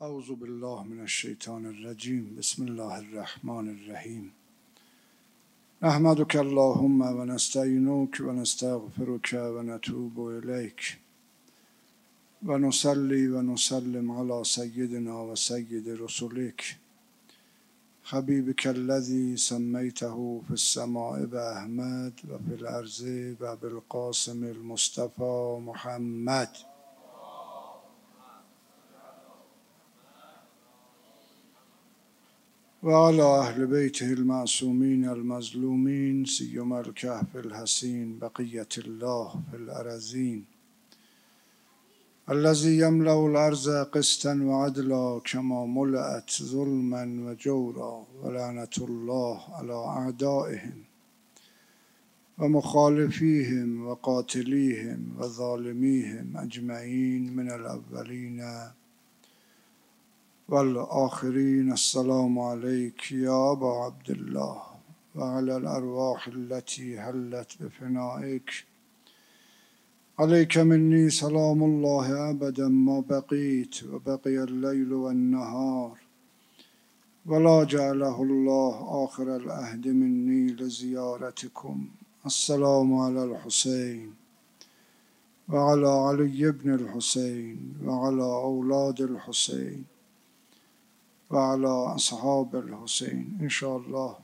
اعوذ بالله من الشیطان الرجیم بسم الله الرحمن الرحیم نحمدك اللهم و نستعینک و نستغفرک و نتوب الیک و نصلی و نسلم على سیدنا و سید رسولک حبیبك الذي سمیته في السماء بأحمد و في الارض و بالقاسم المصطفى محمد. وعلى أهل بيته المعصومين المظلومين سيما الكهف الحسين بقية الله في الأرزين الذي يملأ الأرض قسطا وعدلا كما ملأت ظلما وجورا ولعنة الله على أعدائهم ومخالفيهم وقاتليهم وظالميهم أجمعين من الأولين والآخرين السلام عليك يا أبا عبد الله وعلى الأرواح التي هلت بفنائك. عليك مني سلام الله أبدا ما بقيت وبقي الليل والنهار. ولا جعله الله آخر العهد مني لزيارتكم. السلام على الحسين وعلى علي بن الحسين وعلى أولاد الحسين. و علی اصحاب الحسین انشاءالله.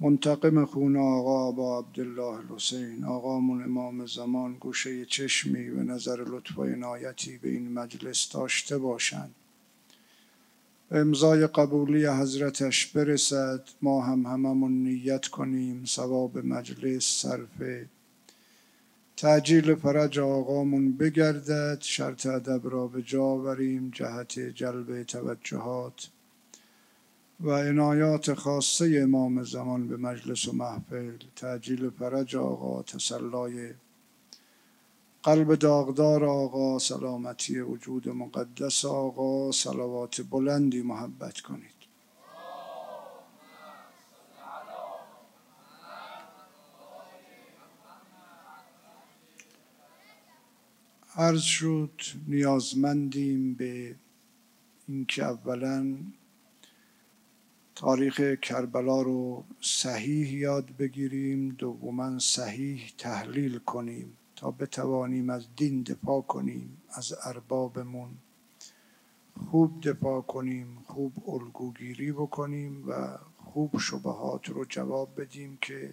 منتقم خون آقا با عبدالله الحسین آقامون امام زمان گوشه چشمی و نظر لطف و عنایتی به این مجلس داشته باشند. امضای قبولی حضرتش برسد ما هم هممون نیت کنیم ثواب مجلس صرف تعجیل فرج آقامون بگردد شرط ادب را به جا آوریم جهت جلب توجهات و عنایات خاصه امام زمان به مجلس و محفل. تعجیل فرج آقا تسلای قلب داغدار آقا سلامتی وجود مقدس آقا صلوات بلندی محبت کنید عرض شد نیازمندیم به اینکه اولا تاریخ کربلا رو صحیح یاد بگیریم دوما صحیح تحلیل کنیم تا بتوانیم از دین دفاع کنیم از اربابمون خوب دفاع کنیم خوب الگوگیری بکنیم و خوب شبهات رو جواب بدیم که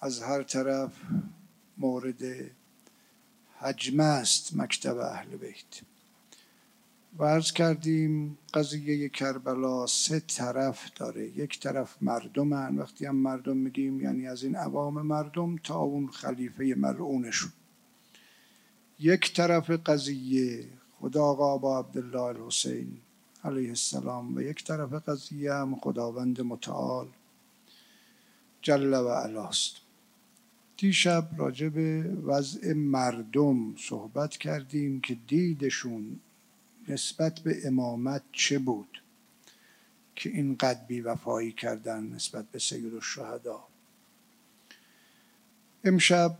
از هر طرف مورد حجمه است مکتب اهل بیت. و عرض کردیم قضیه کربلا سه طرف داره. یک طرف مردمن. وقتی هم مردم میگیم یعنی از این عوام مردم تا اون خلیفه مرعونشون یک طرف قضیه خدا آقا با عبدالله الحسین علیه السلام و یک طرف قضیه هم خداوند متعال جل و علاست. دیشب راجع به وضع مردم صحبت کردیم که دیدشون نسبت به امامت چه بود که اینقدر بیوفایی کردن نسبت به سید الشهدا. امشب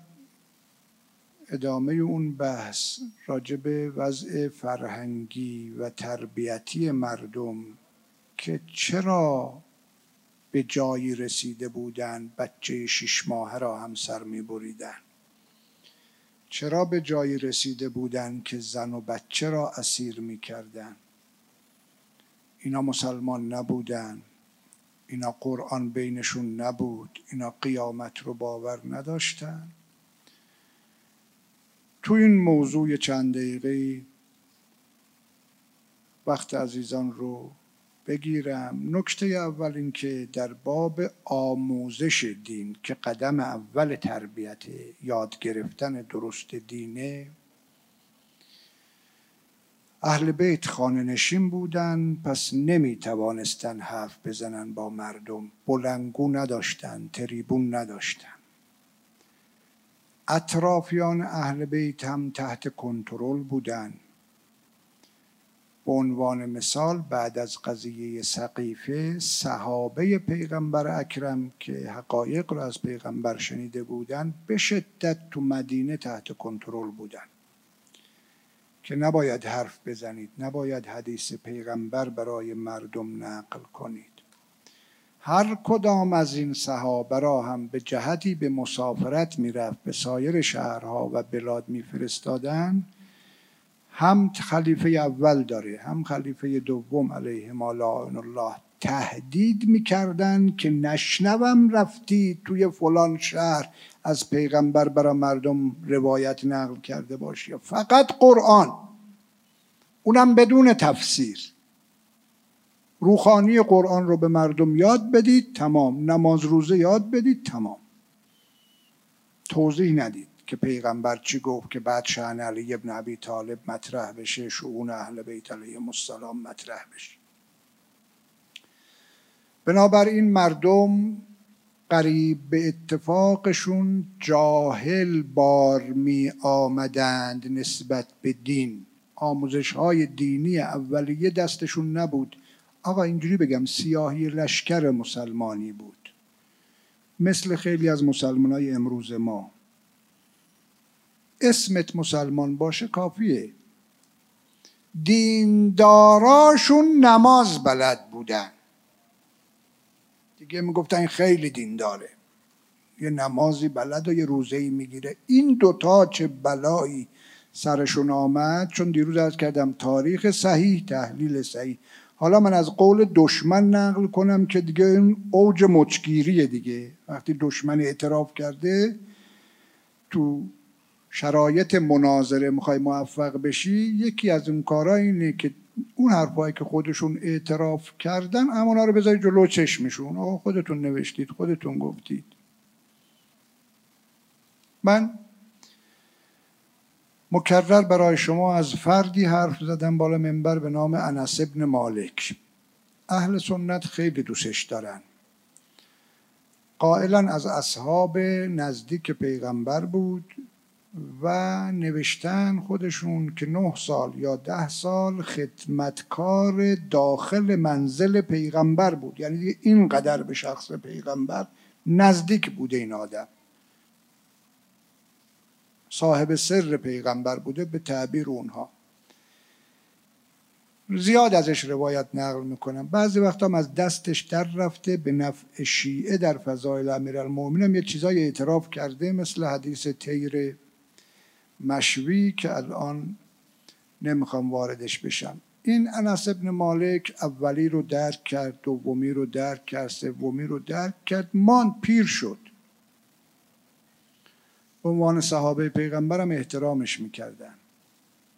ادامه اون بحث راجع به وضع فرهنگی و تربیتی مردم که چرا به جایی رسیده بودند بچه شش ماهه را هم سر می بریدن. چرا به جایی رسیده بودند که زن و بچه را اسیر می کردن؟ اینا مسلمان نبودن اینا قرآن بینشون نبود اینا قیامت رو باور نداشتن تو این موضوع چند دقیقه وقت عزیزان رو بگیرم. نکته اول این که در باب آموزش دین که قدم اول تربیت یاد گرفتن درست دینه اهل بیت خانه نشین بودن پس نمی توانستن حرف بزنن با مردم. بلنگو نداشتن تریبون نداشتن. اطرافیان اهل بیت هم تحت کنترل بودند به عنوان مثال بعد از قضیه سقیفه صحابه پیغمبر اکرم که حقایق را از پیغمبر شنیده بودند به شدت تو مدینه تحت کنترل بودند. که نباید حرف بزنید نباید حدیث پیغمبر برای مردم نقل کنید. هر کدام از این صحابه را هم به جهتی به مسافرت می‌رفت به سایر شهرها و بلاد میفرستادن هم خلیفه اول داره هم خلیفه دوم علیه الله تهدید می‌کردن که نشنوم رفتی توی فلان شهر از پیغمبر برای مردم روایت نقل کرده باشی. فقط قرآن. اونم بدون تفسیر. روخانی قرآن رو به مردم یاد بدید تمام. نماز روزه یاد بدید تمام. توضیح ندید. که پیغمبر چی گفت که بعد شهن علی ابن ابی طالب مطرح بشه شعون اهل بیت علیه السلام مطرح بشه. بنابراین مردم قریب به اتفاقشون جاهل بار می آمدند نسبت به دین. آموزش های دینی اولیه دستشون نبود. آقا اینجوری بگم سیاهی لشکر مسلمانی بود. مثل خیلی از مسلمان های امروز ما. اسمت مسلمان باشه کافیه. دینداراشون نماز بلد بودن. دیگه می‌گفتن خیلی دین داره یه نمازی بلد و یه روزه ای می‌گیره. این دوتا چه بلایی سرشون آمد؟ چون دیروز از کردم تاریخ صحیح تحلیل صحیح. حالا من از قول دشمن نقل کنم که دیگه این اوج مچگیریه دیگه. وقتی دشمن اعتراف کرده تو شرایط مناظره می‌خوای موفق بشی یکی از اون کارا اینه که اون حرفایی که خودشون اعتراف کردن همونا رو بذاری جلو چشمشون. آقا خودتون نوشتید خودتون گفتید. من مکرر برای شما از فردی حرف زدم بالا منبر به نام انس ابن مالک. اهل سنت خیلی دوستش دارن. قائلا از اصحاب نزدیک پیغمبر بود. و نوشتن خودشون که نه سال یا ده سال خدمتکار داخل منزل پیغمبر بود. یعنی اینقدر به شخص پیغمبر نزدیک بوده این آدم. صاحب سر پیغمبر بوده به تعبیر اونها. زیاد ازش روایت نقل می‌کنم. بعضی وقتا هم از دستش در رفته به نفع شیعه در فضایل امیر هم یه چیزای اعتراف کرده مثل حدیث تیر مشوی که الان نمی‌خوام واردش بشم. این انس ابن مالک اولی رو درک کرد دومی رو درک کرد سومی رو درک کرد مان پیر شد. به عنوان صحابه پیغمبرم احترامش می‌کردن.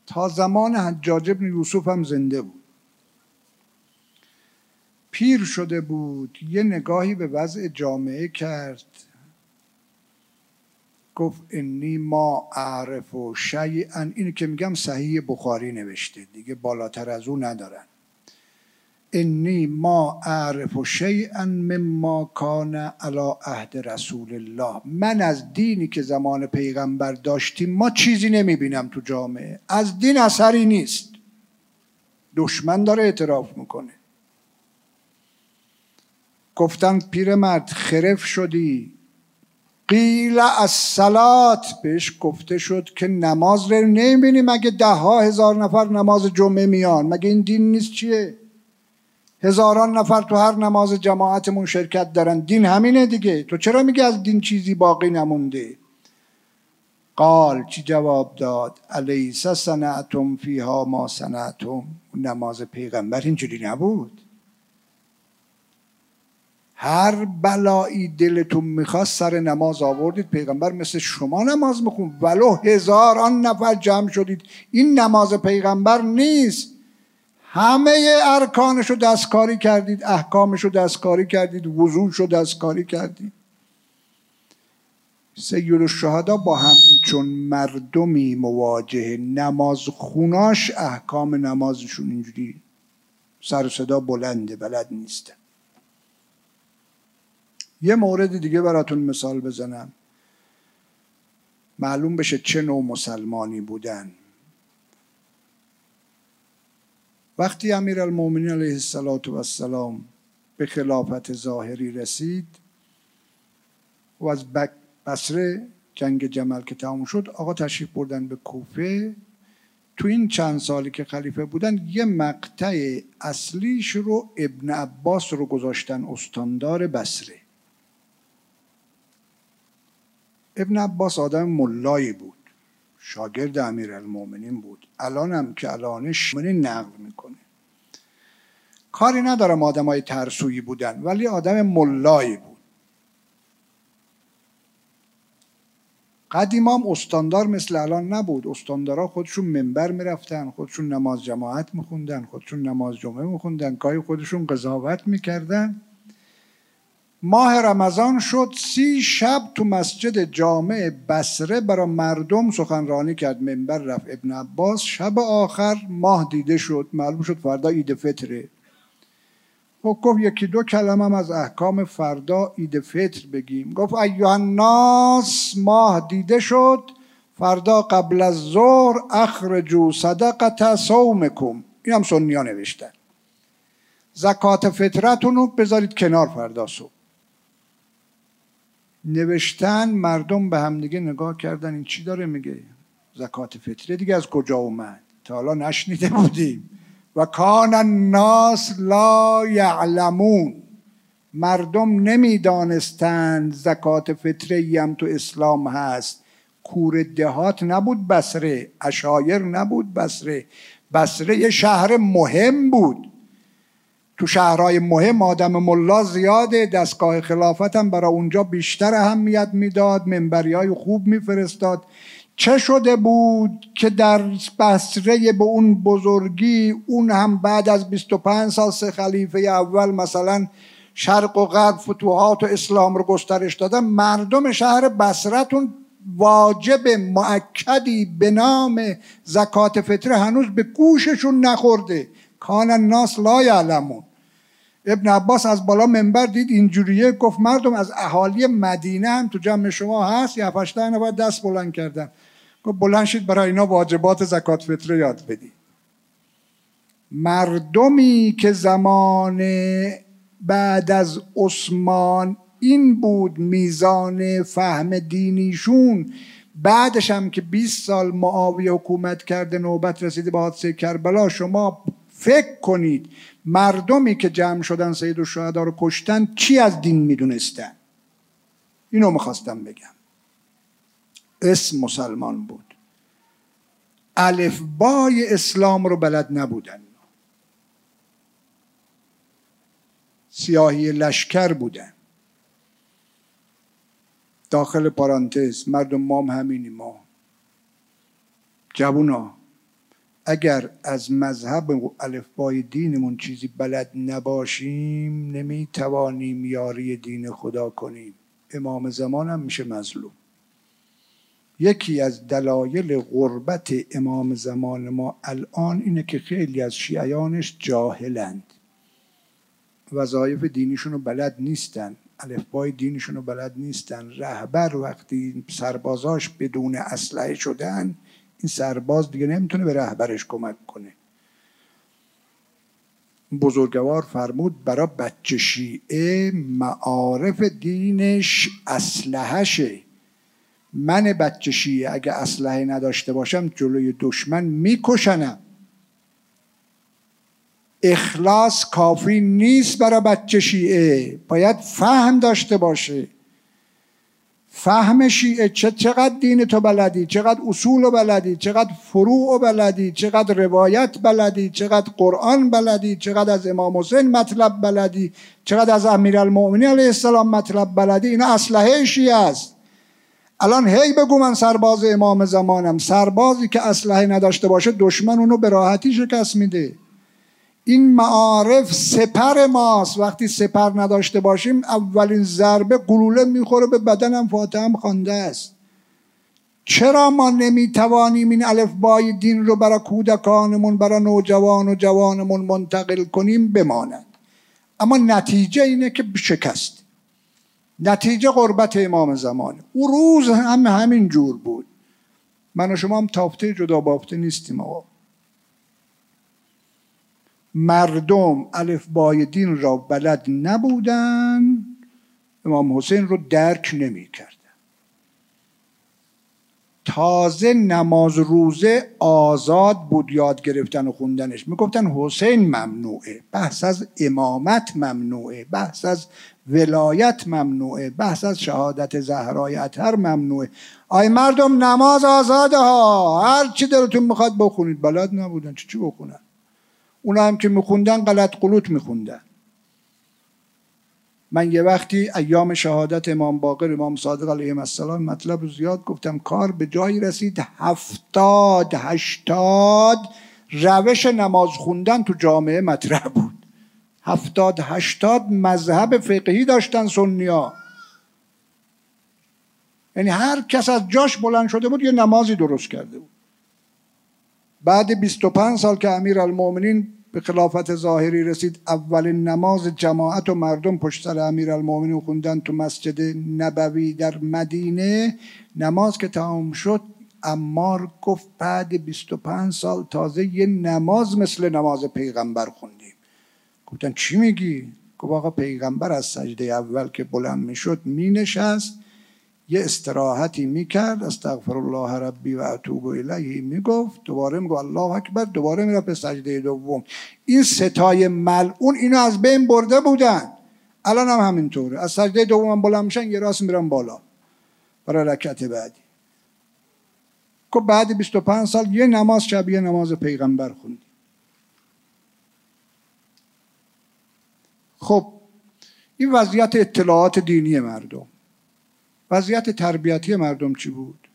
تا زمان حجاج ابن یوسف هم زنده بود. پیر شده بود یه نگاهی به وضع جامعه کرد. گفت انی ما اعرف و شیئا اینو که میگم صحیح بخاری نوشته دیگه بالاتر از او ندارن. انی ما اعرف شیئا مما کان علی عهد رسول الله. من از دینی که زمان پیغمبر داشتیم ما چیزی نمی‌بینم تو جامعه. از دین اثری نیست. دشمن داره اعتراف می‌کنه. گفتن پیرمرد خرف شدی؟ قیل از سلات بهش گفته شد که نماز رو نمی‌بینی مگه ده ها هزار نفر نماز جمعه میان. مگه این دین نیست چیه؟ هزاران نفر تو هر نماز جماعتمون شرکت دارن. دین همینه دیگه. تو چرا میگی از دین چیزی باقی نمونده؟ قال چی جواب داد؟ الیس سنعتم فیها ما سنعتم نماز پیغمبر اینجوری نبود. هر بلایی دلتون می‌خواست سر نماز آوردید پیغمبر مثل شما نماز میخون ولو هزاران نفر جمع شدید. این نماز پیغمبر نیست. همه ارکانش رو دستکاری کردید احکامش رو دستکاری کردید وضوعش رو دستکاری کردید. سید الشهدا با همچون مردمی مواجه نماز خوناش احکام نمازشون اینجوری سر صدا بلنده بلد نیستن. یه مورد دیگه براتون مثال بزنم. معلوم بشه چه نوع مسلمانی بودن. وقتی امیر المومنین علیه السلام به خلافت ظاهری رسید و از بسره جنگ جمل که تموم شد آقا تشریف بردن به کوفه. تو این چند سالی که خلیفه بودن یه مقطع اصلیش رو ابن عباس رو گذاشتن استاندار بسره ابن عباس آدم ملایی بود. شاگرد امیر المومنین بود. الان هم که الانش نقل می‌کنه. کاری ندارم آدم های ترسویی بودن ولی آدم ملایی بود. قدیم استاندار مثل الان نبود. استاندارا خودشون منبر می‌رفتن خودشون نماز جماعت میخوندن خودشون نماز جمعه میخوندن گاهی خودشون قضاوت می‌کردن. ماه رمضان شد سی شب تو مسجد جامع بسره برای مردم سخنرانی کرد. منبر رفت. ابن عباس شب آخر ماه دیده شد. معلوم شد فردا عید فطره خب گفت یکی دو کلمه از احکام فردا عید فطر بگیم. گفت ایوه الناس ماه دیده شد. فردا قبل از ظهر اخرجو صدقت صومکم. این هم سنیا نوشتن. زکات فطرتون رو بذارید کنار فردا صبح. نوشتن مردم به همدیگه نگاه کردن. این چی داره میگه؟ زکات فطره دیگه از کجا اومد؟ تا حالا نشنیده بودیم. و کان الناس لا یعلمون. مردم نمی‌دانستند زکات فطره هم تو اسلام هست. کور دهات نبود بسره اشایر نبود بسره بسره یه شهر مهم بود. تو شهرهای مهم آدم ملا زیاده دستگاه خلافت هم برای اونجا بیشتر اهمیت می‌داد منبری های خوب میفرستاد. چه شده بود که در بصره به اون بزرگی اون هم بعد از 25 سال سه خلیفه اول مثلا شرق و غرب فتوحات و اسلام رو گسترش دادن مردم شهر بصرتون واجب معکدی به نام زکات فطره هنوز به گوششون نخورده. کان الناس لا یعلمون. ابن عباس از بالا منبر دید اینجوریه گفت مردم از اهالی مدینه هم تو جمع شما هست یا هشته نفر دست بلند کردن. گفت بلند شید برای اینا واجبات زکات فطره یاد بدی مردمی که زمان بعد از عثمان این بود میزان فهم دینیشون بعدش هم که 20 سال معاویه حکومت کرده نوبت رسیده به حادثه کربلا شما فکر کنید مردمی که جمع شدن سید و رو کشتن چی از دین می‌دونستن؟ اینو می‌خواستم بگم. اسم مسلمان بود. الفبای اسلام رو بلد نبودن. سیاهی لشکر بودن. داخل پارانتز مردم مام همینی ما. جوونا. اگر از مذهب و الفبای دینمون چیزی بلد نباشیم نمی‌توانیم یاری دین خدا کنیم. امام زمان هم میشه مظلوم. یکی از دلایل غربت امام زمان ما الان اینه که خیلی از شیعیانش جاهلند. وظایف دینیشون رو بلد نیستن الفبای دینشون رو بلد نیستن. رهبر وقتی سربازاش بدون اسلحه شدن این سرباز دیگه نمی‌تونه به رهبرش کمک کنه. بزرگوار فرمود برای بچه شیعه معارف دینش اسلحشه من بچه شیعه اگه اسلحه نداشته باشم جلوی دشمن میکشنم. اخلاص کافی نیست برای بچه شیعه. باید فهم داشته باشه. فهم شیعه چه چقدر دین تو بلدی چقدر اصول بلدی چقدر فروع بلدی چقدر روایت بلدی چقدر قرآن بلدی چقدر از امام حسین مطلب بلدی چقدر از امیرالمؤمنین علیه السلام مطلب بلدی اینا اسلحه شیعه است. الان هی بگو من سرباز امام زمانم. سربازی که اسلحه نداشته باشه دشمن اونو به راحتی شکست میده. این معارف سپر ماست. وقتی سپر نداشته باشیم اولین ضربه گلوله می‌خوره به بدنم فاتحه هم خوانده است. چرا ما نمی‌توانیم این الفبای دین رو برای کودکانمون برای نوجوان و جوانمون منتقل کنیم؟ بماند. اما نتیجه اینه که شکست. نتیجه قربت امام زمانه او روز هم همین جور بود. من و شما هم تافته جدا بافته نیستیم آقا. مردم الفبای دین را بلد نبودن امام حسین رو درک نمی کردن تازه نماز روزه آزاد بود یاد گرفتن و خوندنش. می‌گفتن حسین ممنوعه بحث از امامت ممنوعه بحث از ولایت ممنوعه بحث از شهادت زهرای اطهر ممنوعه. آی مردم نماز آزاده ها هر چی دلتون می‌خواد بخونید. بلد نبودن چی چی بخونن؟ اونا هم که میخوندن غلط قلوت میخوندن. من یه وقتی ایام شهادت امام باقر امام صادق علیه السلام مطلب رو زیاد گفتم کار به جایی رسید هفتاد هشتاد روش نماز خوندن تو جامعه مطرح بود. هفتاد هشتاد مذهب فقهی داشتن سنیا یعنی هر کس از جاش بلند شده بود یه نمازی درست کرده بود. بعد 25 سال که امیر المومنین به خلافت ظاهری رسید اولین نماز جماعت و مردم پشت سر امیر المومنین خوندن تو مسجد نبوی در مدینه. نماز که تمام شد امار گفت بعد 25 سال تازه یه نماز مثل نماز پیغمبر خوندیم. گفتن چی میگی؟ گفت آقا پیغمبر از سجده اول که بلند می‌شد مینشست. یه استراحتی می‌کرد استغفر الله ربی و اتوب الیه می‌گفت. دوباره می‌گفت الله اکبر دوباره می‌رفت به سجده دوم. این ستای ملعون اینو از بین برده بودن. الان هم همینطوره. از سجده دوم بلند میشن یه راست میرن بالا. برای رکعت بعدی. که بعد 25 سال یه نماز شبیه نماز پیغمبر خوندی خب این وضعیت اطلاعات دینی مردم. وضعیت تربیتی مردم چی بود؟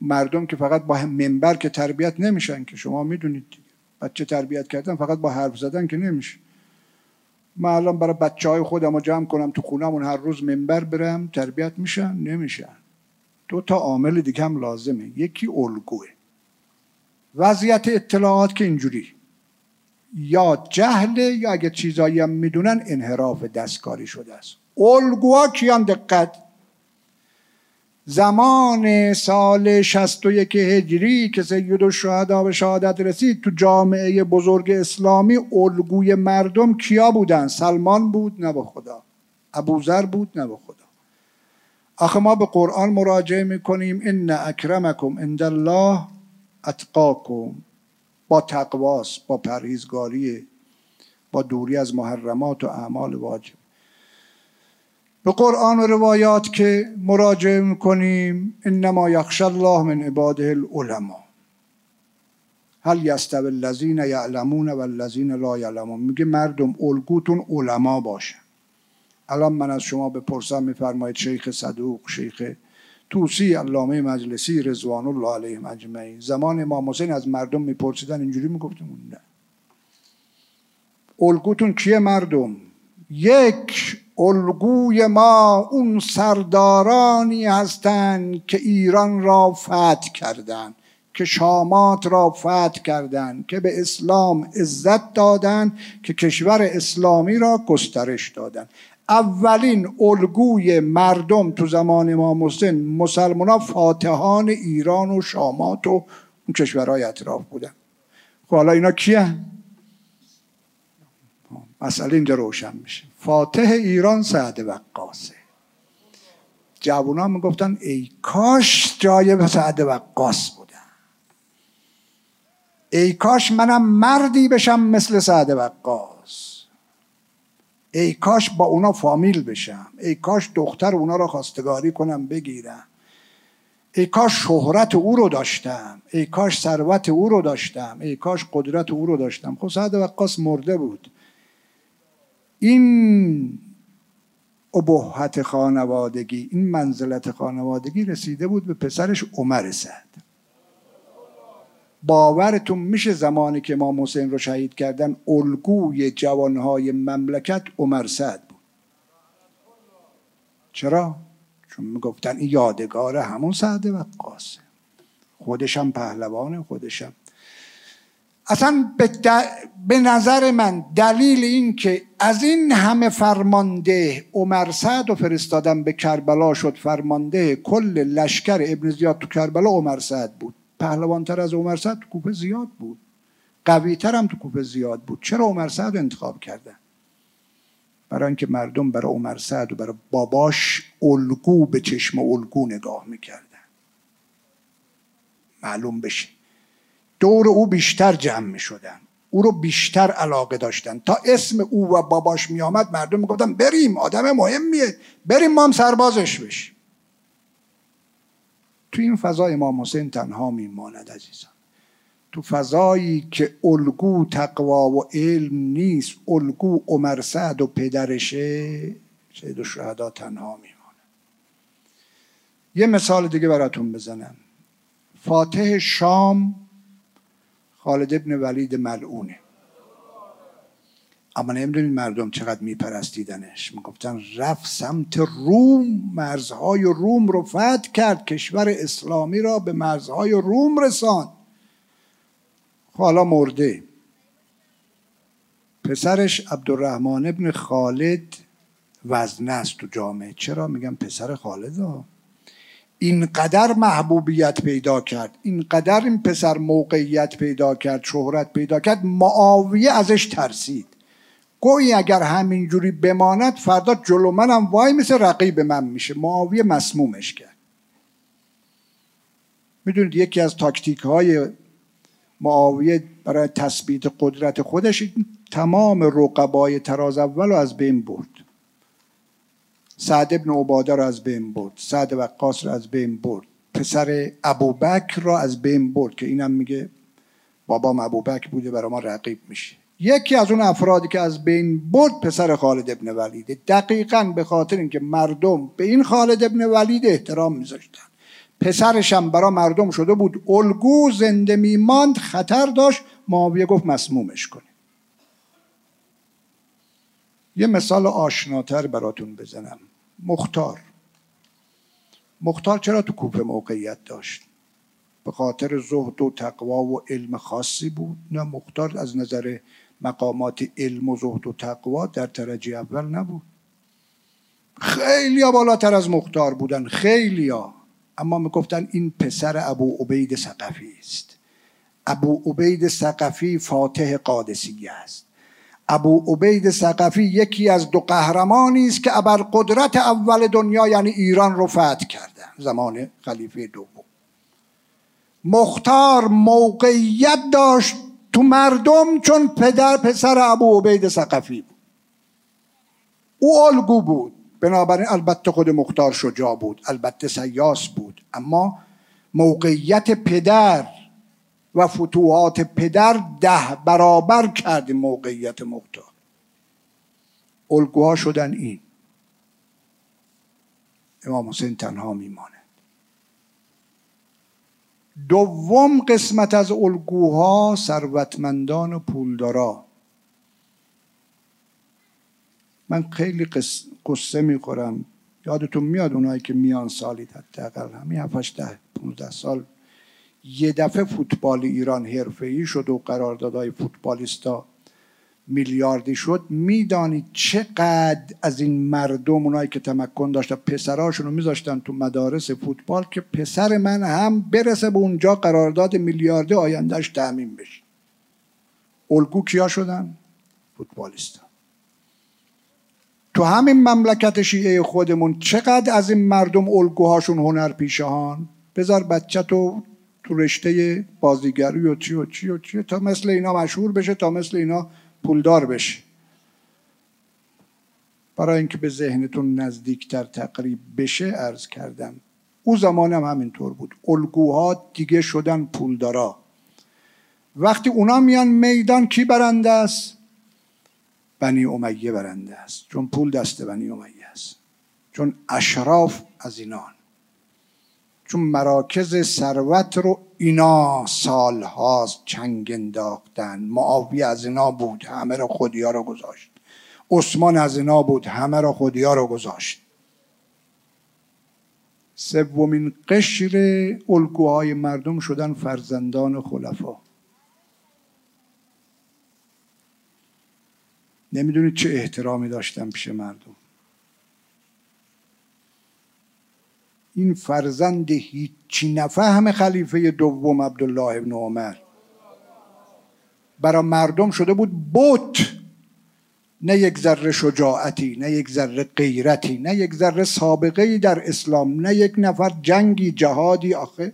مردم که فقط با منبر که تربیت نمیشن که شما می‌دونید بچه تربیت کردن فقط با حرف زدن که نمیشه. من الان برای بچه های خودم رو جمع کنم تو خونمون هر روز منبر برم تربیت میشن؟ نمیشن. دو تا عامل دیگه هم لازمه. یکی الگوه. وضعیت اطلاعات که اینجوری. یا جهله یا اگه چیزایی هم می‌دونن انحراف دستکاری شده است. الگوها کیان دقت؟ زمان سال 61 هجری که سید الشهدا به شهادت رسید تو جامعه بزرگ اسلامی الگوی مردم کیا بودن؟ سلمان بود نه به خدا. ابوذر بود نه به خدا. آخه ما به قرآن مراجعه می‌کنیم ان اکرمکم عند الله اتقاکم. با تقواست با پرهیزگاری با دوری از محرمات و اعمال واجب. به قرآن و روایات که مراجعه می‌کنیم انما یخش الله من عباده العلماء. هل یستوی الذین یعلمون و الذین لا یعلمون؟ میگه مردم الگوتون علما باشه. الان من از شما بپرسم میفرمایید شیخ صدوق شیخ توسی علامه مجلسی رضوان الله علیهم اجمعین. زمان امام حسین از مردم میپرسیدن اینجوری می‌گفتیم نه. الگوتون کیه مردم؟ یک الگوی ما اون سردارانی هستند که ایران را فتح کردند که شامات را فتح کردند که به اسلام عزت دادند که کشور اسلامی را گسترش دادند. اولین الگوی مردم تو زمان امام حسین مسلمان فاتحان ایران و شامات و اون کشورهای اطراف بودن. خب حالا اینا کیه؟ مسئله اینجا روشن میشه. فاتح ایران سعد وقاسه. جوونا می‌گفتن ای کاش جای سعد وقاس بودن. ای کاش منم مردی بشم مثل سعد وقاس. ای کاش با اونا فامیل بشم. ای کاش دختر اونا رو خواستگاری کنم بگیرم. ای کاش شهرت او رو داشتم. ای کاش ثروت او رو داشتم. ای کاش قدرت او رو داشتم. خب سعد وقاص مرده بود. این ابهت خانوادگی این منزلت خانوادگی رسیده بود به پسرش عمر سعد. باورتون میشه زمانی که ما حسین رو شهید کردن الگوی جوانهای مملکت عمر سعد بود. چرا؟ چون می‌گفتن این یادگار همون سعد و قاسه خودشم پهلوان خودشم اصلا به, به نظر من دلیل این که از این همه فرمانده عمر سعد و فرستادن به کربلا شد فرمانده کل لشکر ابن زیاد تو کربلا عمر سعد بود. پهلوانتر از عمر سعد تو کوفه زیاد بود. قویتر هم تو کوفه زیاد بود. چرا عمر سعد انتخاب کردن؟ برای اینکه مردم برای عمر سعد و برای باباش الگو به چشم الگو نگاه می‌کردن. معلوم بشه. دور او بیشتر جمع می شدن او رو بیشتر علاقه داشتن. تا اسم او و باباش می آمد مردم می گفتن بریم آدم مهمیه. بریم ما هم سربازش بشیم تو این فضا امام حسین تنها میماند عزیزان. تو فضایی که الگو تقوا و علم نیست الگو عمر سعد و پدرشه سید الشهدا تنها میماند. یه مثال دیگه براتون بزنم. فاتح شام خالد ابن ولید ملعونه. اما نمی‌دونید مردم چقدر میپرستیدنش. می‌گفتن رفت سمت روم مرزهای روم رو فتح کرد کشور اسلامی را به مرزهای روم رساند. خب حالا مرده. پسرش عبدالرحمن ابن خالد وزنه است تو جامعه. چرا؟ میگم پسر خالد ها اینقدر محبوبیت پیدا کرد اینقدر این پسر موقعیت پیدا کرد شهرت پیدا کرد معاویه ازش ترسید. گویی اگر همینجوری بماند فردا جلو منم وای مثل رقیب من میشه. معاویه مسمومش کرد. می‌دونید یکی از تاکتیک های معاویه برای تثبیت قدرت خودش تمام رقبای تراز اول رو از بین برد. سعد ابن عباده رو از بین برد. سعد وقاص رو از بین برد. پسر ابوبکر رو از بین برد که اینم میگه بابام ابوبکر بوده برای ما رقیب میشه. یکی از اون افرادی که از بین برد پسر خالد ابن ولید. دقیقا به خاطر اینکه مردم به این خالد ابن ولید احترام میذاشتن. پسرش هم برا مردم شده بود الگو زنده میماند خطر داشت معاویه گفت مسمومش کنه. یه مثال آشناتر براتون بزنم. مختار. مختار چرا تو کوفه موقعیت داشت؟ به خاطر زهد و تقوا و علم خاصی بود. نه مختار از نظر مقامات علم و زهد و تقوا در درجه اول نبود. خیلی بالاتر از مختار بودن خیلی ها. اما می‌گفتن این پسر ابو عبید سقفی است. ابو عبید سقفی فاتح قادسیه است. ابو عبید سقفی یکی از دو قهرمانی است که قدرت اول دنیا یعنی ایران رو فتح کردن زمان خلیفه دوم. مختار موقعیت داشت تو مردم چون پدر پسر ابو عبید سقفی بود. او الگو بود. بنابراین البته خود مختار شجاع بود البته سیاس بود. اما موقعیت پدر و فتوحات پدر ده برابر کرد موقعیت مختار الگوها شدن این. امام حسین تنها میماند. دوم قسمت از الگوها ثروتمندان و پولدارا. من خیلی قصه می‌خورم. یادتون میاد اونایی که میان سالی حداقل همین 7 ده 15 سال یه دفعه فوتبال ایران حرفه‌ای شد و قراردادهای فوتبالیستا میلیاردی شد. می‌دانید چقدر از این مردم اونایی که تمکن داشتن پسراشون رو میذاشتن تو مدارس فوتبال که پسر من هم برسه به اونجا قرارداد میلیاردی آیندهش تعمین بشه. الگو کیا شدن؟ فوتبالیستا. تو همین مملکت شیعه خودمون چقدر از این مردم الگوهاشون هنر پیشهان بذار بچه تو تو رشته بازیگری و چی و چی و چی تا مثل اینا مشهور بشه تا مثل اینا پولدار بشه. برای اینکه به ذهنتون نزدیکتر تقریب بشه ارز کردم او زمان هم همینطور بود. الگوها دیگه شدن پولدارا. وقتی اونا میان میدان کی برنده است؟ بنی امیه برنده است. چون پول دست بنی امیه است. چون اشراف از اینان. چون مراکز ثروت رو اینا سالهاست چنگ انداختن. معاویه از اینا بود همه رو خودیا رو گذاشت. عثمان از اینا بود همه رو خودیا رو گذاشت. سومین قشر الگوهای مردم شدن فرزندان خلفا. نمی‌دونید چه احترامی داشتن پیش مردم. این فرزند هیچی نفهم خلیفه دوم عبدالله ابن عمر. برای مردم شده بود بوت نه یک ذره شجاعتی نه یک ذره غیرتی نه یک ذره سابقه ای در اسلام نه یک نفر جنگی جهادی آخه.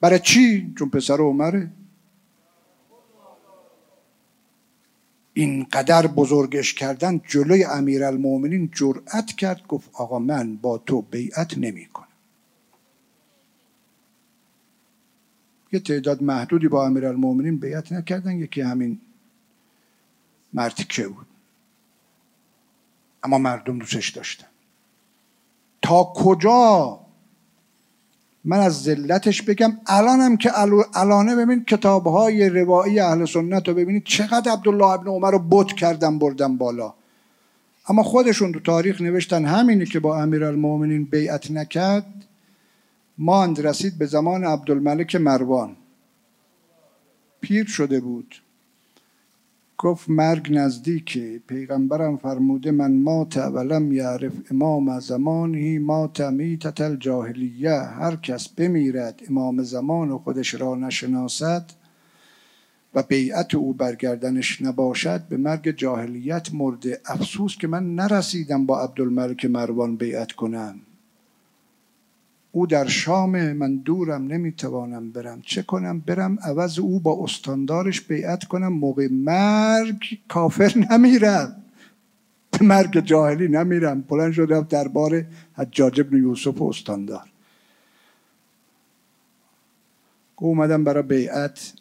برای چی؟ چون پسر عمره. اینقدر بزرگش کردن جلوی امیرالمؤمنین جرأت کرد گفت آقا من با تو بیعت نمی کنم یه تعداد محدودی با امیرالمؤمنین بیعت نکردن یکی همین مرتیکه بود. اما مردم دوستش داشتن. تا کجا؟ من از ذلتش بگم الانم که الانه ببین کتاب های روایی اهل سنت رو ببینید چقدر عبدالله ابن عمر رو بت کردن بردن بالا. اما خودشون تو تاریخ نوشتن همینی که با امیرالمؤمنین بیعت نکرد ماند رسید به زمان عبدالملک مروان. پیر شده بود. گفت مرگ نزدیکه. پیغمبرم فرموده من مات ولم یعرف امام زمانی مات میتت الجاهلیه. هر کس بمیرد امام زمان و خودش را نشناسد و بیعت او برگردنش نباشد به مرگ جاهلیت مرده. افسوس که من نرسیدم با عبدالملک مروان بیعت کنم. او در شام من دورم نمی‌توانم برم. چه کنم؟ برم عوض او با استاندارش بیعت کنم. موقع مرگ کافر نمیرم. به مرگ جاهلی نمیرم. بلند شدم دربار حجاج ابن یوسف و استاندار. اومدم برای بیعت.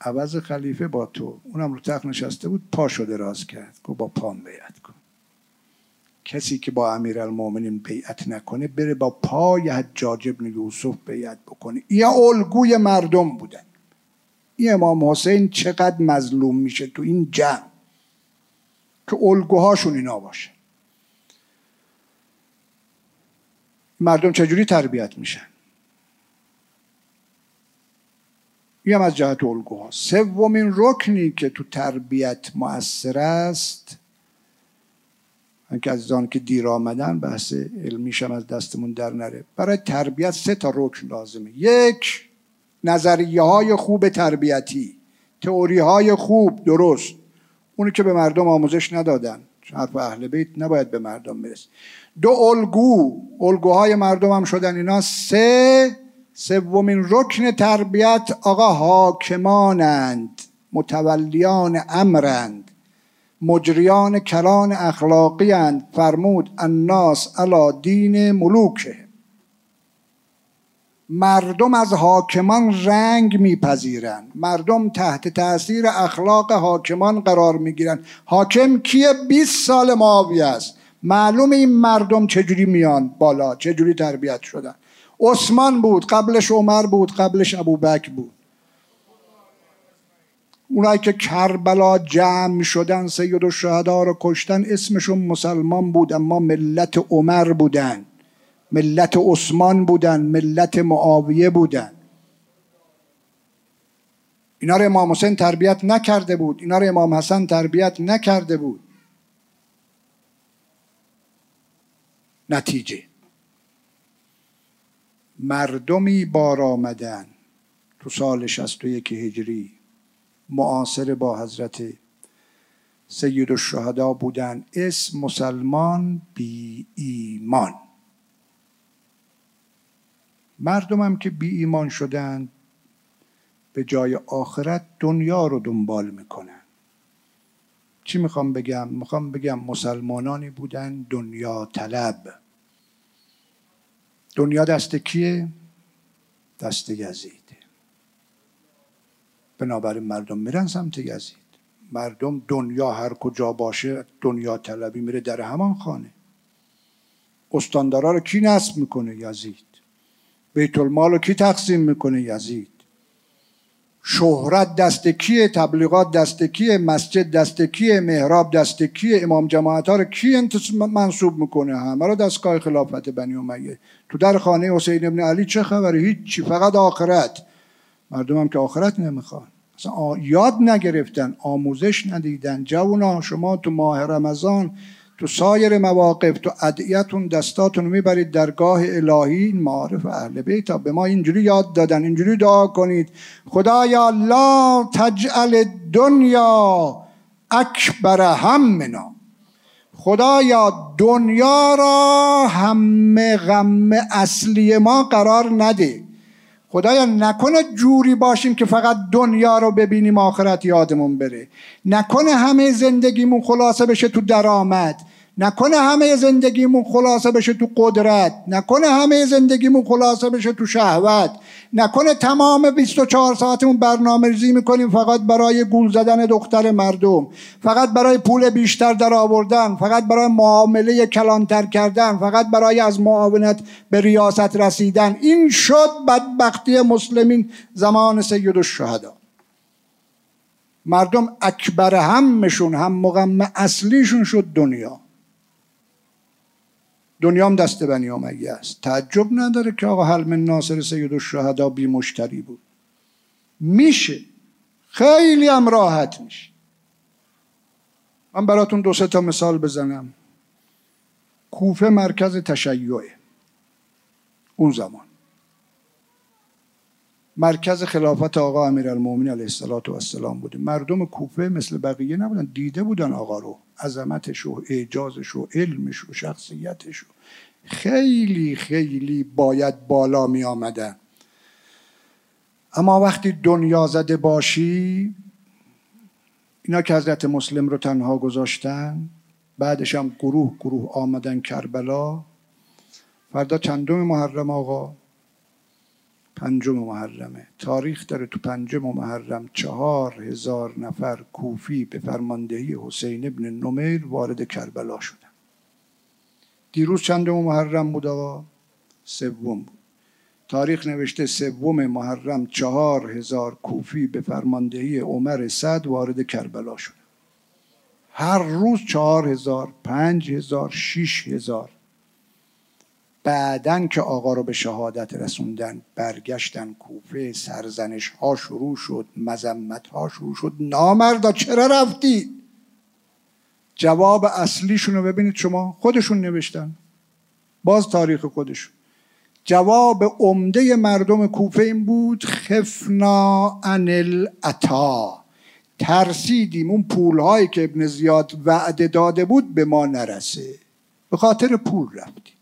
عوض خلیفه با تو. اونم رو تخت نشسته بود. پا شده راز کرد. گفت با پام بیعت کسی که با المومنین بیعت نکنه بره با پای حجاج ابن یوسف بیعت بکنه. یا الگوی مردم بودن. این امام حسین چقدر مظلوم میشه تو این جمع که الگوهاشون اینا باشه. مردم چجوری تربیت میشن؟ این هم از جهت الگوها. سومین رکنی که تو تربیت مؤثر است که عزیزان که دیر آمدن بحث علمیشم از دستمون در نره. برای تربیت سه تا رکن لازمه. یک نظریه های خوب تربیتی. تئوری های خوب درست. اونی که به مردم آموزش ندادن. حرف اهل بیت نباید به مردم برسه. دو الگو. الگوهای مردم هم شدن اینا. سه سومین رکن تربیت آقا حاکمانند. متولیان امرند. مجریان کلان اخلاقی اند. فرمود الناس علا دین ملوکه. مردم از حاکمان رنگ میپذیرند. مردم تحت تاثیر اخلاق حاکمان قرار می‌گیرند. حاکم کیه؟ 20 سال معاویه است. معلوم این مردم چجوری میان بالا؟ چجوری تربیت شدن؟ عثمان بود قبلش عمر بود قبلش ابوبکر بود. اونایی که کربلا جمع شدن سید و رو کشتن اسمشون مسلمان بود اما ملت عمر بودن ملت عثمان بودن ملت معاویه بودن. اینا رو امام حسین تربیت نکرده بود اینا رو امام حسن تربیت نکرده بود. نتیجه. مردمی بار آمدن تو سال 61 هجری. معاصر با حضرت سید الشهدا بودن. اسم مسلمان بی ایمان. مردمم که بی ایمان شدن به جای آخرت دنیا رو دنبال می‌کنن. چی می‌خوام بگم؟ می‌خوام بگم مسلمانانی بودن دنیا طلب. دنیا دست کیه؟ دست یزید. بنابراین مردم میرن سمت یزید. مردم دنیا هر کجا باشه دنیا طلبی میره در همان خانه. استاندارا رو کی نصب می‌کنه یزید؟ بیت المال رو کی تقسیم می‌کنه یزید؟ شهرت دست کیه؟ تبلیغات دست کیه؟ مسجد دست کیه؟ محراب دست کیه؟ امام جماعت ها رو کی منصوب می‌کنه؟ همه رو دستگاه خلافت بنی امیه. تو در خانه حسین ابن علی چه خبره؟ هیچی. فقط آخرت. مردم هم که آخرت نمی‌خوان. اصلا یاد نگرفتن آموزش ندیدن. جوونا شما تو ماه رمضان تو سایر مواقف تو ادعیتون دستاتون می‌برید درگاه الهی این معارف اهل بیت. به ما اینجوری یاد دادن اینجوری دعا کنید. خدایا لا تجعل دنیا اکبر همنا. خدایا دنیا را همه غم اصلی ما قرار نده. خدایا نکنه جوری باشیم که فقط دنیا رو ببینیم آخرت یادمون بره. نکنه همه زندگیمون خلاصه بشه تو درآمد. نکنه همه زندگیمون خلاصه بشه تو قدرت نکنه همه زندگیمون خلاصه بشه تو شهوت نکنه تمام 24 ساعتمون برنامه ریزی می‌کنیم فقط برای گول زدن دختر مردم فقط برای پول بیشتر در آوردن فقط برای معامله کلانتر کردن فقط برای از معاونت به ریاست رسیدن. این شد بدبختی مسلمین زمان سید الشهدا. مردم اکبر همشون هم مقام اصلیشون شد دنیا. دنیام دست بنی امیه است. تعجب نداره که آقا حلم ناصر سید الشهدا بی مشتری بود. میشه. خیلی هم راحت میشه. من براتون دو سه تا مثال بزنم. کوفه مرکز تشیعه. اون زمان. مرکز خلافت آقا امیرالمومنین علیه السلام بوده. مردم کوفه مثل بقیه نبودن. دیده بودن آقا رو. عظمتش و اعجازش و علمش و شخصیتش و خیلی خیلی باید بالا می آمدن اما وقتی دنیا زده باشی اینا که حضرت مسلم رو تنها گذاشتن بعدش هم گروه گروه آمدن کربلا. فردا چندم محرم آقا؟ پنجم محرمه. تاریخ داره تو پنجم محرم. چهار هزار نفر کوفی به فرماندهی حسین ابن نمیر وارد کربلا شدن. دیروز چندم محرم بود آقا؟ سوم. بود تاریخ نوشته سوم محرم چهار هزار کوفی به فرماندهی عمر صد وارد کربلا شد. هر روز چهار هزار پنج هزار شیش هزار. بعدن که آقا رو به شهادت رسوندن برگشتن کوفه سرزنش ها شروع شد مزمت ها شروع شد. نامردا چرا رفتی؟ جواب اصلیشون رو ببینید شما. خودشون نوشتن. باز تاریخ خودشون جواب عمده مردم کوفه این بود خفنا ان العطا. ترسیدیم. اون پولهایی که ابن زیاد وعده داده بود به ما نرسه. به خاطر پول رفتیم.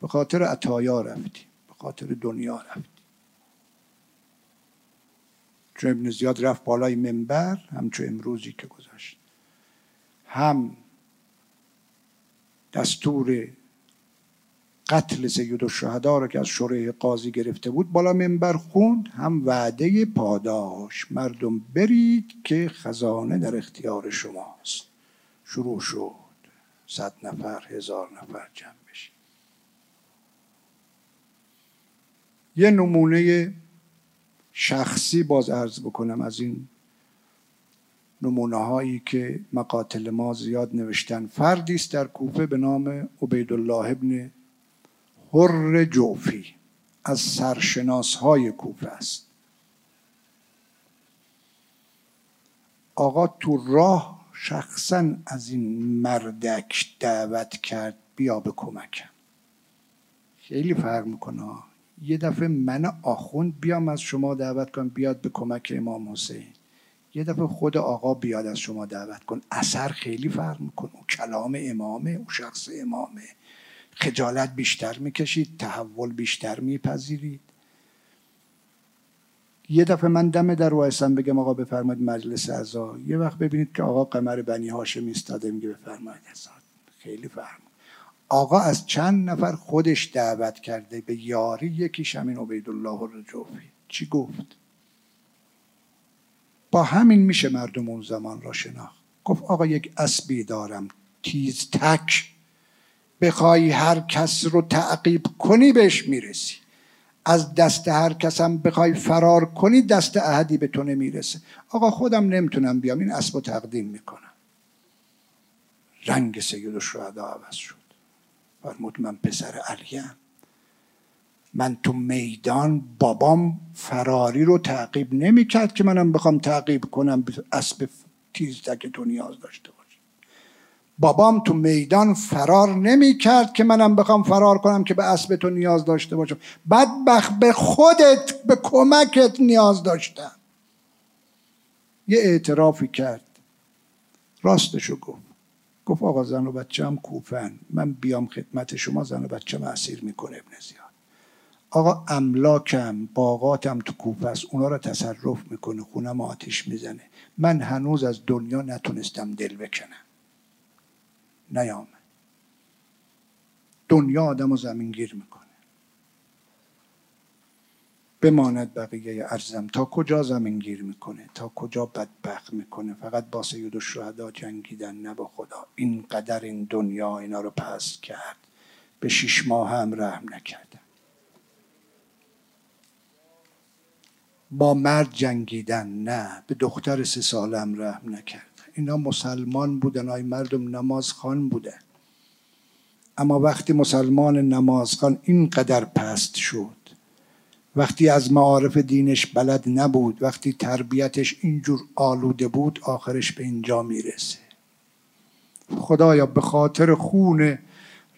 به خاطر عطایا رفتیم. به خاطر دنیا رفتیم. چون ابن زیاد رفت بالای منبر همچون امروزی که گذاشت دستور قتل سید الشهدا رو که از شوره قاضی گرفته بود بالا منبر خوند هم وعده پاداش. مردم برید که خزانه در اختیار شماست. شروع شد. صد نفر هزار نفر جمع بشید. یه نمونه شخصی باز عرض بکنم از این نمونه هایی که مقاتل ما زیاد نوشتن. فردی است در کوفه به نام عبیدالله ابن حر جوفی. از سرشناس های کوفه است. آقا تو راه شخصا از این مردک دعوت کرد بیا به کمکم. خیلی فرق می‌کنه یه دفعه من آخوند بیام از شما دعوت کنم بیاد به کمک امام حسین. یه دفعه خود آقا بیاد از شما دعوت کن. اثر خیلی فرق می‌کنه. او کلام امامه او شخص امامه. خجالت بیشتر می‌کشید تحول بیشتر میپذیرید. یه دفعه من دم در وایسم بگم آقا بفرمایید مجلس اعضا یه وقت ببینید که آقا قمر بنی هاشم ایستاده میگه بفرمایید خیلی فرق. آقا از چند نفر خودش دعوت کرده به یاری یکیش همین عبیدالله الرجوفی. چی گفت؟ همین میشه مردم اون زمان را شناخت. گفت آقا یک اسبی دارم تیز تک. بخوای هر کس رو تعقیب کنی بهش می‌رسی. از دست هر کس هم بخوای فرار کنی دست احدی به تو نمی‌رسه. آقا خودم نمی‌تونم بیام این اسب رو تقدیم می‌کنم. رنگ سید و عوض شد. فرمود من پسر علیم من تو میدان بابام فراری رو تعقیب نمی‌کرد که منم بخوام تعقیب کنم اسب تیزدک تو نیاز داشته باشم. بابام تو میدان فرار نمی‌کرد که منم بخوام فرار کنم که به اسب تو نیاز داشته باشم. بدبخت به خودت به کمکت نیاز داشتم. یه اعترافی کرد. راستشو گفت. گفت آقا زن و بچه هم کوفن. من بیام خدمت شما زن و بچه اسیر می‌کنه ابن زیاد. آقا املاکم باغاتم تو کوپه است اونا رو تصرف می‌کنه خونم آتیش می‌زنه. من هنوز از دنیا نتونستم دل بکنم. نیامد. دنیا آدم رو زمین گیر می‌کنه. بماند بقیه ارزم. تا کجا زمین گیر می‌کنه؟ تا کجا بدبخت می‌کنه؟ فقط با سید و شهدا جنگیدن نه با خدا. اینقدر این دنیا اینا رو پس کرد. به شیش ماه هم رحم نکردن. با مرد جنگیدن نه. به دختر سه سالم رحم نکردن اینا مسلمان بودن آی مردم نماز خان بودن اما وقتی مسلمان نمازخان اینقدر پست شد. وقتی از معارف دینش بلد نبود وقتی تربیتش اینجور آلوده بود آخرش به اینجا می‌رسه. خدایا به خاطر خون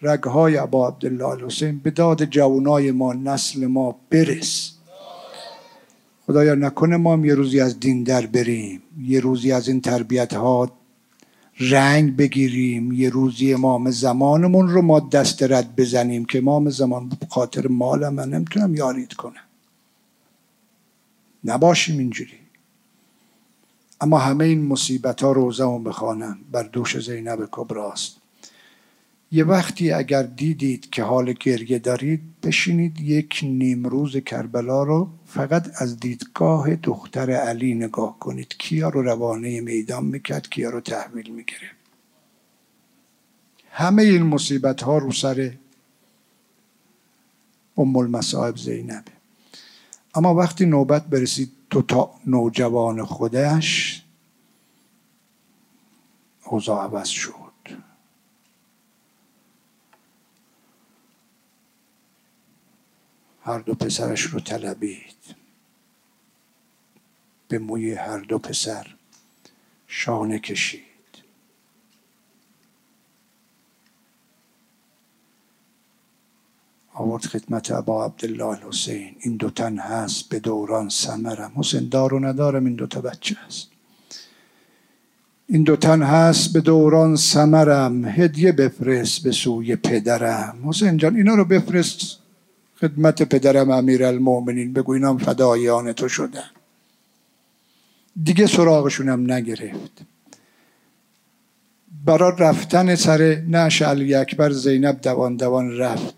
رگهای ابا عبدالله الحسین به داد جوانای ما نسل ما برس. خدایا نکنه ما یه روزی از دین در بریم یه روزی از این تربیت ها رنگ بگیریم یه روزی امام زمانمون رو ما دست رد بزنیم که امام زمان خاطر مال من نمی‌تونم یارید کنم. نباشیم اینجوری. اما همه این مصیبت ها روزمون بخوانم بر دوش زینب کبراست. یه وقتی اگر دیدید که حال گریه دارید بشینید یک نیم روز کربلا رو فقط از دیدگاه دختر علی نگاه کنید. کیا رو روانه میدان می‌کرد کیا رو تحویل می‌گیره. همه این مصیبت ها رو سر ام المصائب زینبه اما وقتی نوبت برسید دو تا نوجوان خودش اوضاع عوض شد. هر دو پسرش رو طلبید. به موی هر دو پسر شانه کشید. آورد خدمت ابا عبدالله الحسین. این دو تن هست به دوران سمرم حسین دار و ندارم این دو تا بچه هست. این دو تن هست به دوران سمرم هدیه بفرست به سوی پدرم. حسین جان اینا رو بفرست خدمت پدرم امیر المومنین بگو اینام فدایان تو شدن. دیگه سراغشونم نگرفت. برای رفتن سر نعش علی اکبر زینب دوان دوان رفت.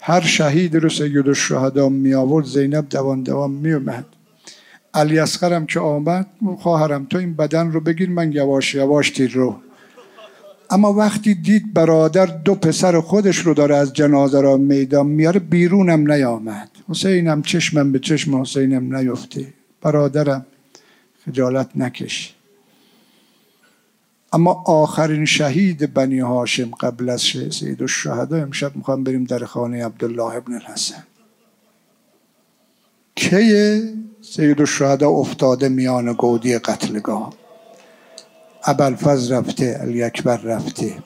هر شهید رو سید الشهدا می آورد زینب دوان دوان می اومد. علی اصغرم که آمد خواهرم تو این بدن رو بگیر من یواش یواش تیر رو اما وقتی دید برادر دو پسر خودش رو داره از جنازه را میدان میاره بیرونم نیامد. حسینم چشمم به چشم حسینم نیفته. برادرم خجالت نکش. اما آخرین شهید بنی هاشم قبل از سید الشهدا امشب می‌خوام بریم در خانه عبدالله ابن الحسن. کی سید الشهدا افتاده میان گودی قتلگاه؟ ابوالفضل رفته علی اکبر رفته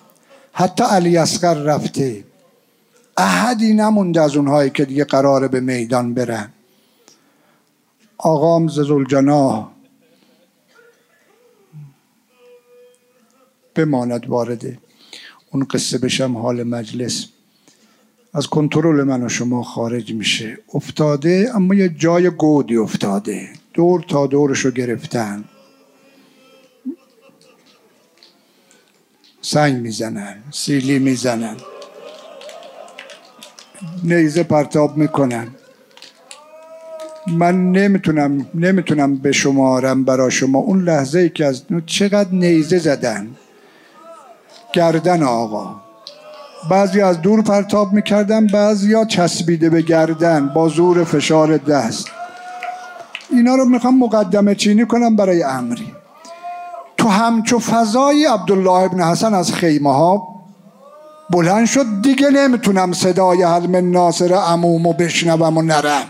حتی علی اصغر رفته. احدی نمونده از اونهایی که دیگه قراره به میدان برن. آقام زلجناه بماند وارده. اون قصه بشم حال مجلس. از کنترل من و شما خارج میشه. افتاده اما یه جای گودی افتاده. دور تا دورشو گرفتن. سنگ می‌زنن سیلی می‌زنن. نیزه پرتاب می‌کنن. من نمی‌تونم نمی‌تونم به شمارم برا شما. اون لحظه ای که از چقدر نیزه زدن. گردن آقا. بعضی از دور پرتاب می‌کردن بعضی ها چسبیده به گردن با زور فشار دست. اینا رو می‌خوام مقدمه چینی کنم برای امری. تو همچو فضای عبدالله ابن حسن از خیمه ها بلند شد. دیگه نمی‌تونم صدای حلم ناصر عمومو بشنوم و نرم.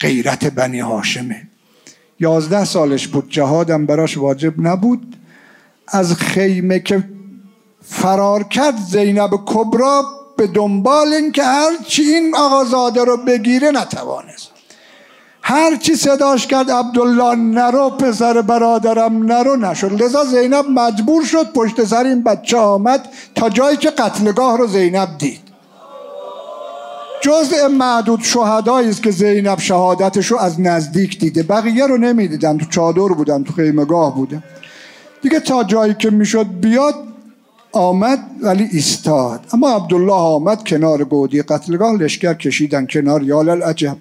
غیرت بنی هاشمه. یازده سالش بود. جهادم براش واجب نبود. از خیمه که فرار کرد زینب کبرا به دنبال این که هرچی این آقازاده رو بگیره نتوانست. هر چی صداش کرد عبدالله نرو پسر برادرم نرو نشد. لذا زینب مجبور شد پشت سر این بچه آمد تا جایی که قتلگاه رو زینب دید. جزء معدود شهدایی است که زینب شهادتش رو از نزدیک دیده. بقیه رو نمی‌دیدن. تو چادر بودن تو خیمگاه بودن. دیگه تا جایی که می‌شد بیاد آمد ولی ایستاد. اما عبدالله آمد کنار گودی. قتلگاه لشکر کشیدن کنار. یال العجب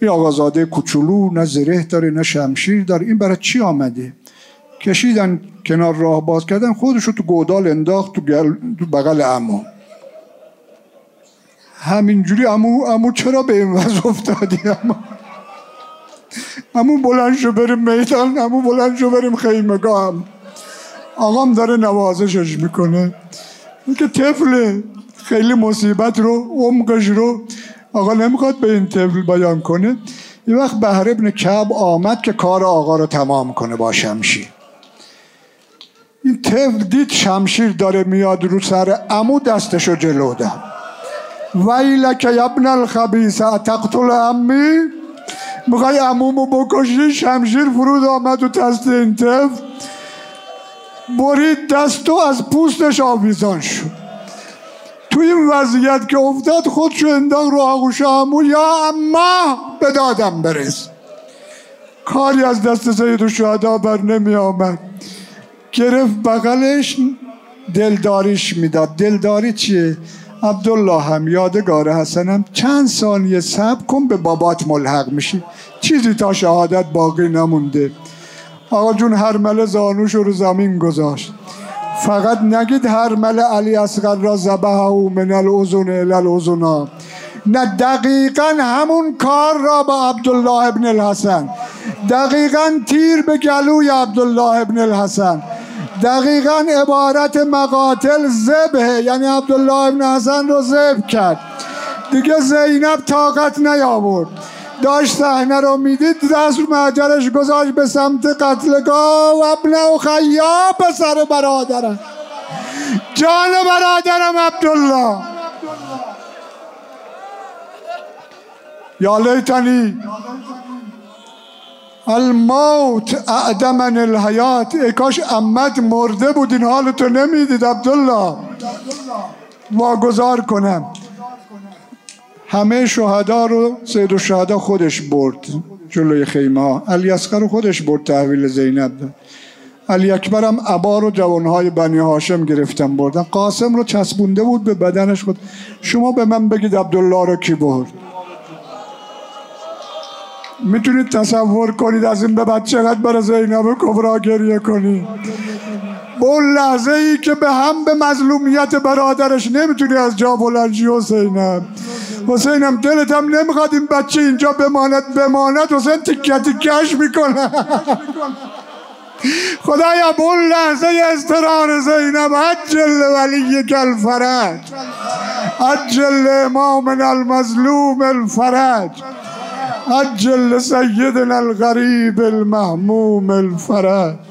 این آقازاده کوچولو نه زره داره نه شمشیر داره. این برای چی آمده؟ کشیدن کنار راه باز کردن خودش رو تو گودال انداخت تو, گل... تو بغل امو همینجوری امو امو چرا به این وضع افتادی؟ امو امو بلند شو بریم میدان امو بلند شو بریم خیمگاه هم آقام داره نوازشش می‌کنه. که طفل خیلی مصیبت رو عمقش رو آقا نمی‌خواد به این طفل بیان کنه. یه وقت بهر ابن کعب آمد که کار آقا رو تمام کنه با شمشیر. این طفل دید شمشیر داره میاد رو سر امو دستشو جلو ده ویلک ابن الخبیث تقتل امی می‌خوای امومو بکشی؟ شمشیر فرود آمد و تست این طفل برید دستو از پوستش آویزان شد. توی این وضعیت که افتاد خودشو انداخت رو آغوش امو یا اما به دادم برس. کاری از دست سید و شهدا بر نمی آمد. گرفت بغلش دلداریش می‌داد. دلداری چیه؟ عبدالله هم یادگار حسنم. چند ثانیه صبر کن به بابات ملحق میشی. چیزی تا شهادت باقی نمونده. آقا جون هرمله زانوش رو زمین گذاشت. فقط نگید هرمله علی اصغر را زبه او من الازون الالازونا نه دقیقا همون کار را با عبدالله ابن الحسن. دقیقا تیر به گلوی عبدالله ابن الحسن. دقیقا عبارت مقاتل زبه یعنی عبدالله ابن حسن رو زب کرد. دیگه زینب طاقت نیاورد. داشت صحنه رو می‌دید دست رو مهجرش گذاشت به سمت قتلگاه و ابن و خیاب پسر برادرم. جان برادرم عبدالله. یا لیتنی. الموت اعدمن الحیات. ای کاش امت مرده بود این حالتو نمی‌دید عبدالله. واگذار کنم. همه شهدا رو سید شهدا خودش برد جلوی خیمه ها. علی اصغر رو خودش برد تحویل زینب داد. علی هم عبا رو جوانهای بنی هاشم گرفتن بردن. قاسم رو چسبونده بود به بدنش خود شما به من بگید عبدالله رو کی برد؟ می‌تونید تصور کنید از این به بعد چقدر برای زینب کبرا گریه کنید؟ با اون لحظه ای که به هم به مظلومیت برادرش نمی‌تونی از جا بلنجی حسینم. حسینم دلت هم نمی‌خواد این بچه اینجا بماند. بماند حسین تکه تکش می‌کنه. خدایا به اون لحظه استرار زینب. عجل ولی کل فرج. عجل امام المظلوم الفرج. عجل سیدنا الغریب المهموم الفرج.